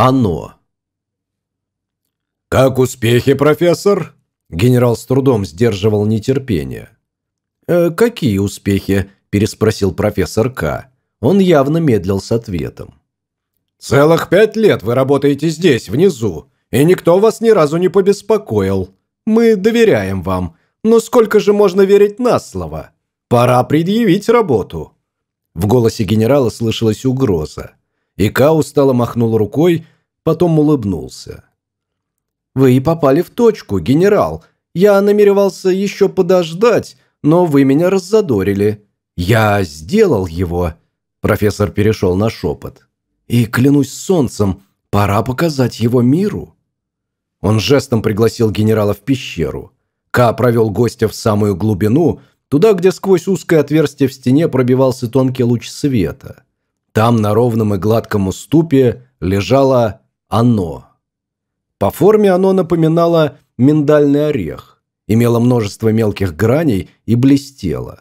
Оно. «Как успехи, профессор?» Генерал с трудом сдерживал нетерпение. «Э, «Какие успехи?» – переспросил профессор К. Он явно медлил с ответом. «Целых пять лет вы работаете здесь, внизу, и никто вас ни разу не побеспокоил. Мы доверяем вам, но сколько же можно верить на слово? Пора предъявить работу». В голосе генерала слышалась угроза. И Ка устало махнул рукой, потом улыбнулся. «Вы и попали в точку, генерал. Я намеревался еще подождать, но вы меня раззадорили. Я сделал его». Профессор перешел на шепот. «И клянусь солнцем, пора показать его миру». Он жестом пригласил генерала в пещеру. Ка провел гостя в самую глубину, туда, где сквозь узкое отверстие в стене пробивался тонкий луч света. Там на ровном и гладком уступе лежало оно. По форме оно напоминало миндальный орех, имело множество мелких граней и блестело.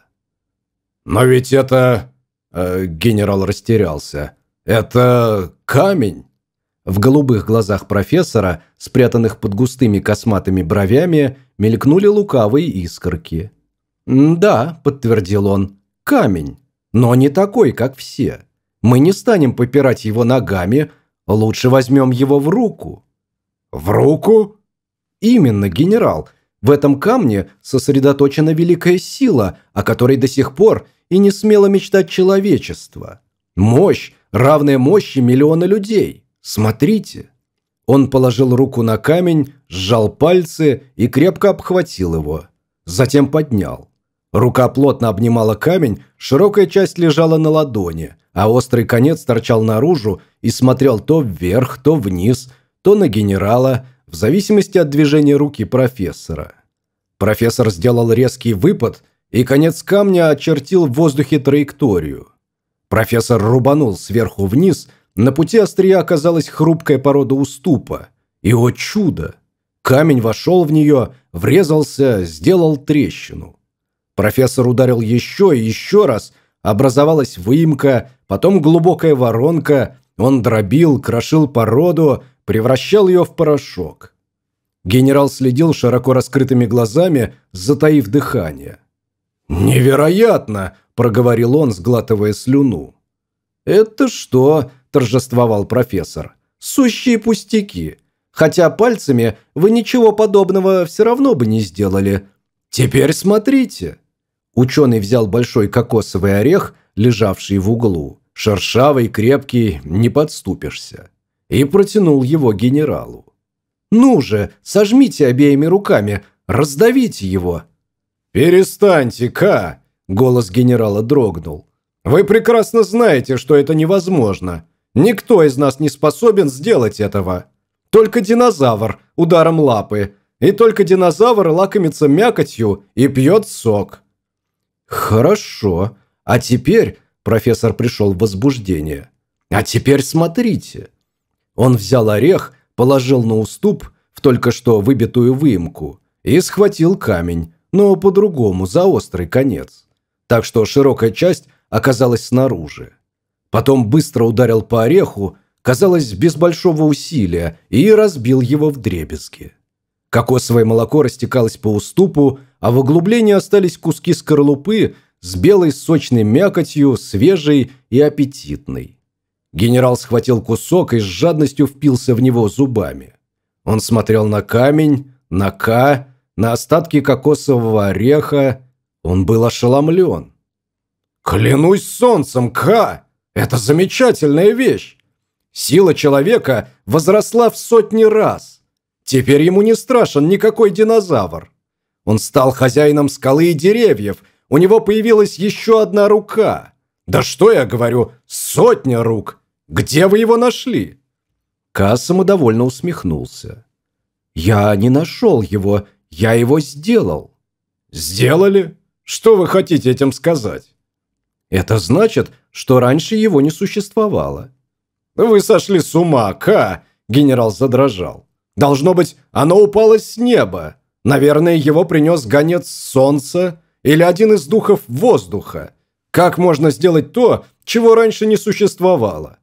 «Но ведь это...» э, Генерал растерялся. «Это камень?» В голубых глазах профессора, спрятанных под густыми косматыми бровями, мелькнули лукавые искорки. «Да», – подтвердил он, – «камень, но не такой, как все». Мы не станем попирать его ногами, лучше возьмем его в руку». «В руку?» «Именно, генерал. В этом камне сосредоточена великая сила, о которой до сих пор и не смело мечтать человечество. Мощь, равная мощи миллиона людей. Смотрите». Он положил руку на камень, сжал пальцы и крепко обхватил его. Затем поднял. Рука плотно обнимала камень, широкая часть лежала на ладони, а острый конец торчал наружу и смотрел то вверх, то вниз, то на генерала, в зависимости от движения руки профессора. Профессор сделал резкий выпад, и конец камня очертил в воздухе траекторию. Профессор рубанул сверху вниз, на пути острия оказалась хрупкая порода уступа. И, о чудо! Камень вошел в нее, врезался, сделал трещину. Профессор ударил еще и еще раз, образовалась выемка, потом глубокая воронка, он дробил, крошил породу, превращал ее в порошок. Генерал следил широко раскрытыми глазами, затаив дыхание. «Невероятно!» – проговорил он, сглатывая слюну. «Это что?» – торжествовал профессор. «Сущие пустяки. Хотя пальцами вы ничего подобного все равно бы не сделали. Теперь смотрите». Ученый взял большой кокосовый орех, лежавший в углу, шершавый, крепкий, не подступишься, и протянул его генералу. «Ну же, сожмите обеими руками, раздавите его!» «Перестаньте, Ка!» – голос генерала дрогнул. «Вы прекрасно знаете, что это невозможно. Никто из нас не способен сделать этого. Только динозавр ударом лапы, и только динозавр лакомится мякотью и пьет сок». «Хорошо. А теперь...» Профессор пришел в возбуждение. «А теперь смотрите». Он взял орех, положил на уступ в только что выбитую выемку и схватил камень, но по-другому, за острый конец. Так что широкая часть оказалась снаружи. Потом быстро ударил по ореху, казалось, без большого усилия, и разбил его в дребезги. Кокосовое молоко растекалось по уступу, а в углублении остались куски скорлупы с белой сочной мякотью, свежей и аппетитной. Генерал схватил кусок и с жадностью впился в него зубами. Он смотрел на камень, на Ка, на остатки кокосового ореха. Он был ошеломлен. «Клянусь солнцем, Ка! Это замечательная вещь! Сила человека возросла в сотни раз. Теперь ему не страшен никакой динозавр. Он стал хозяином скалы и деревьев. У него появилась еще одна рука. Да что я говорю, сотня рук. Где вы его нашли?» Ка самодовольно усмехнулся. «Я не нашел его, я его сделал». «Сделали? Что вы хотите этим сказать?» «Это значит, что раньше его не существовало». «Вы сошли с ума, Ка!» – генерал задрожал. «Должно быть, оно упало с неба. Наверное, его принес гонец солнца или один из духов воздуха. Как можно сделать то, чего раньше не существовало?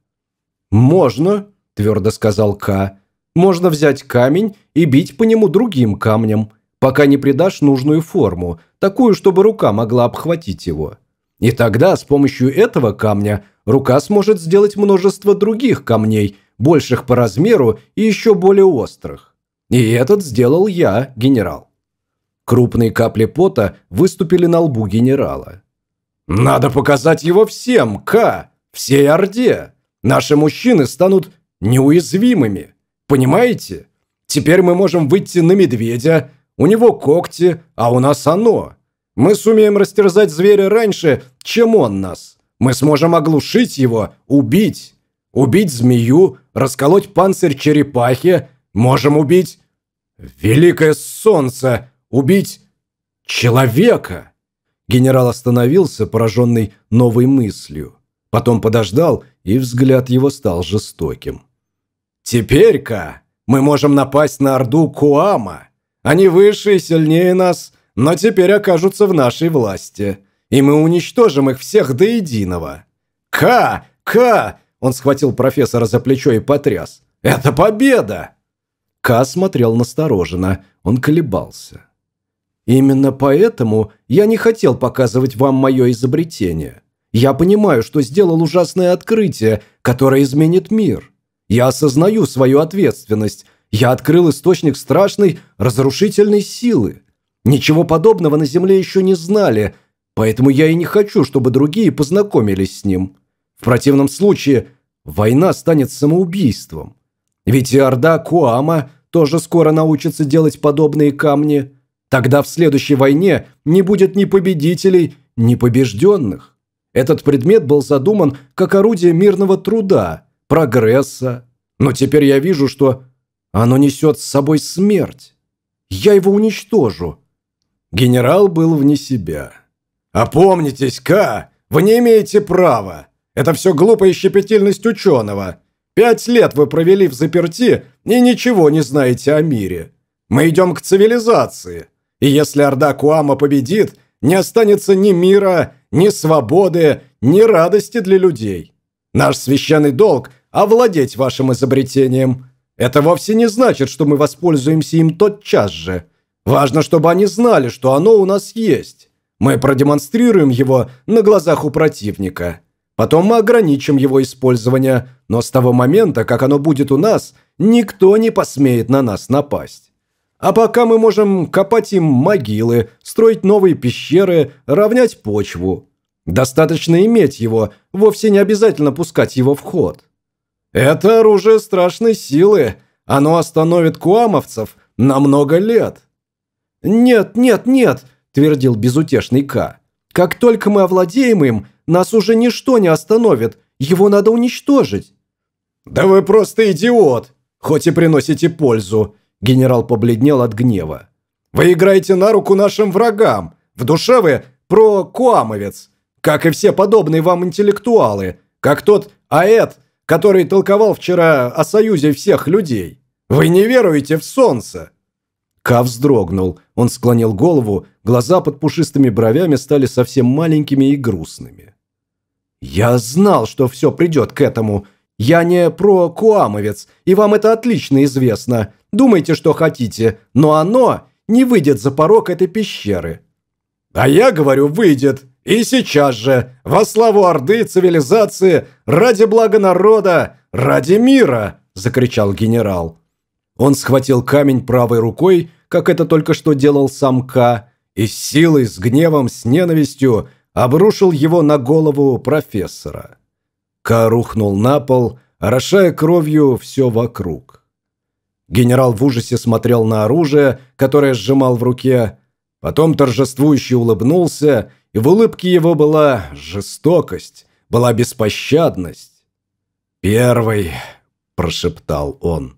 Можно, – твердо сказал Ка. «Можно взять камень и бить по нему другим камнем, пока не придашь нужную форму, такую, чтобы рука могла обхватить его. И тогда с помощью этого камня рука сможет сделать множество других камней, больших по размеру и еще более острых. И этот сделал я, генерал». Крупные капли пота выступили на лбу генерала. «Надо показать его всем, К, всей Орде. Наши мужчины станут неуязвимыми. Понимаете? Теперь мы можем выйти на медведя, у него когти, а у нас оно. Мы сумеем растерзать зверя раньше, чем он нас. Мы сможем оглушить его, убить. Убить змею, расколоть панцирь черепахи. Можем убить... Великое солнце! Убить человека!» Генерал остановился, пораженный новой мыслью. Потом подождал, и взгляд его стал жестоким. «Теперь-ка мы можем напасть на Орду Куама. Они выше и сильнее нас, но теперь окажутся в нашей власти. И мы уничтожим их всех до единого. Ка! Ка!» Он схватил профессора за плечо и потряс. «Это победа!» Ка смотрел настороженно. Он колебался. Именно поэтому я не хотел показывать вам мое изобретение. Я понимаю, что сделал ужасное открытие, которое изменит мир. Я осознаю свою ответственность. Я открыл источник страшной разрушительной силы. Ничего подобного на Земле еще не знали, поэтому я и не хочу, чтобы другие познакомились с ним. В противном случае война станет самоубийством. Ведь и Орда Куама тоже скоро научится делать подобные камни – Тогда в следующей войне не будет ни победителей, ни побежденных. Этот предмет был задуман как орудие мирного труда, прогресса. Но теперь я вижу, что оно несет с собой смерть. Я его уничтожу. Генерал был вне себя. «Опомнитесь, К! Вы не имеете права! Это все глупая щепетильность ученого. Пять лет вы провели в заперти и ничего не знаете о мире. Мы идем к цивилизации. И если Орда Куама победит, не останется ни мира, ни свободы, ни радости для людей. Наш священный долг – овладеть вашим изобретением. Это вовсе не значит, что мы воспользуемся им тотчас же. Важно, чтобы они знали, что оно у нас есть. Мы продемонстрируем его на глазах у противника. Потом мы ограничим его использование, но с того момента, как оно будет у нас, никто не посмеет на нас напасть. А пока мы можем копать им могилы, строить новые пещеры, равнять почву. Достаточно иметь его, вовсе не обязательно пускать его в ход. Это оружие страшной силы. Оно остановит куамовцев на много лет. «Нет, нет, нет», – твердил безутешный К. «Как только мы овладеем им, нас уже ничто не остановит. Его надо уничтожить». «Да вы просто идиот, хоть и приносите пользу. Генерал побледнел от гнева. «Вы играете на руку нашим врагам. В душе вы про-куамовец, как и все подобные вам интеллектуалы, как тот Аэт, который толковал вчера о союзе всех людей. Вы не веруете в солнце!» Ка вздрогнул. Он склонил голову, глаза под пушистыми бровями стали совсем маленькими и грустными. «Я знал, что все придет к этому. Я не про-куамовец, и вам это отлично известно. Думайте, что хотите, но оно не выйдет за порог этой пещеры». «А я говорю, выйдет. И сейчас же. Во славу Орды, цивилизации, ради блага народа, ради мира!» – закричал генерал. Он схватил камень правой рукой, как это только что делал сам Ка, и с силой, с гневом, с ненавистью обрушил его на голову профессора. Ка рухнул на пол, орошая кровью все вокруг. Генерал в ужасе смотрел на оружие, которое сжимал в руке, потом торжествующе улыбнулся, и в улыбке его была жестокость, была беспощадность. «Первый», – прошептал он.